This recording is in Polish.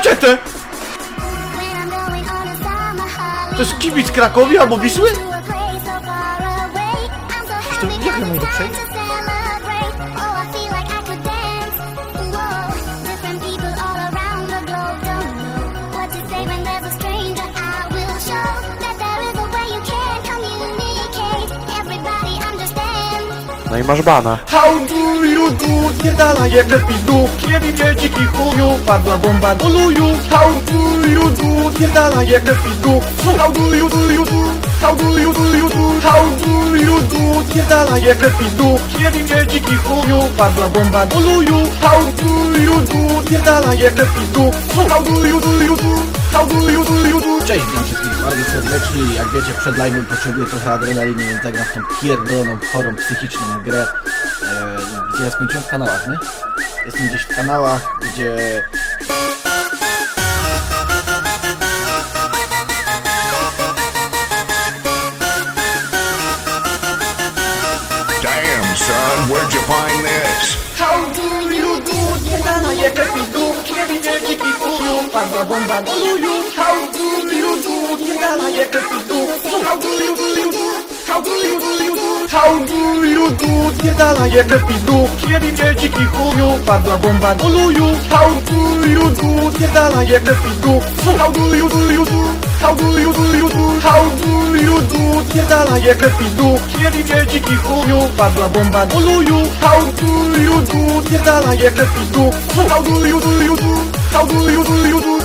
maczetę! To jest kibic Krakowi albo Wisły? To jak ja mogę przejść? No i masz bana. How do you do? Spierdalaj jak bez pizdu Kiedy mnie dziki chuju Padła bomba do luju How do you do? Spierdalaj jak bez pizdu How do you do you do? How do you do you do? How do you do? Padła bomba do luju How do you do? Spierdalaj jak bez pizdu How do you do you do? How do you do? Cześć, witam wszystkich bardzo serdecznie. Jak wiecie, przed live'em potrzebuję trochę adrenaliny, więc zagram w tą pierdoloną, chorą, psychiczną grę. E, gdzie ja skończyłem w kanałach, nie? Jestem gdzieś w kanałach, gdzie... Damn, son, where'd you find this? How do you do? Spierdalaj jak bez pizdu Kiedy dziki chuju Padła bomba do luju How do you do? Spierdalaj jak bez pizdu How do you do you do? How do you do do? How do you do? Bez pizdu Kiedy mnie dziki chuju Padła bomba do luju How do you do? Spierdalaj jak bez pizdu How do you do you do? How do you do you do? How do you do? Spierdalaj jak bez pizdu Kiedy mnie dziki chuju Padła bomba do luju How do you do? Spierdalaj jak bez pizdu How do you do you do? How do you do you do?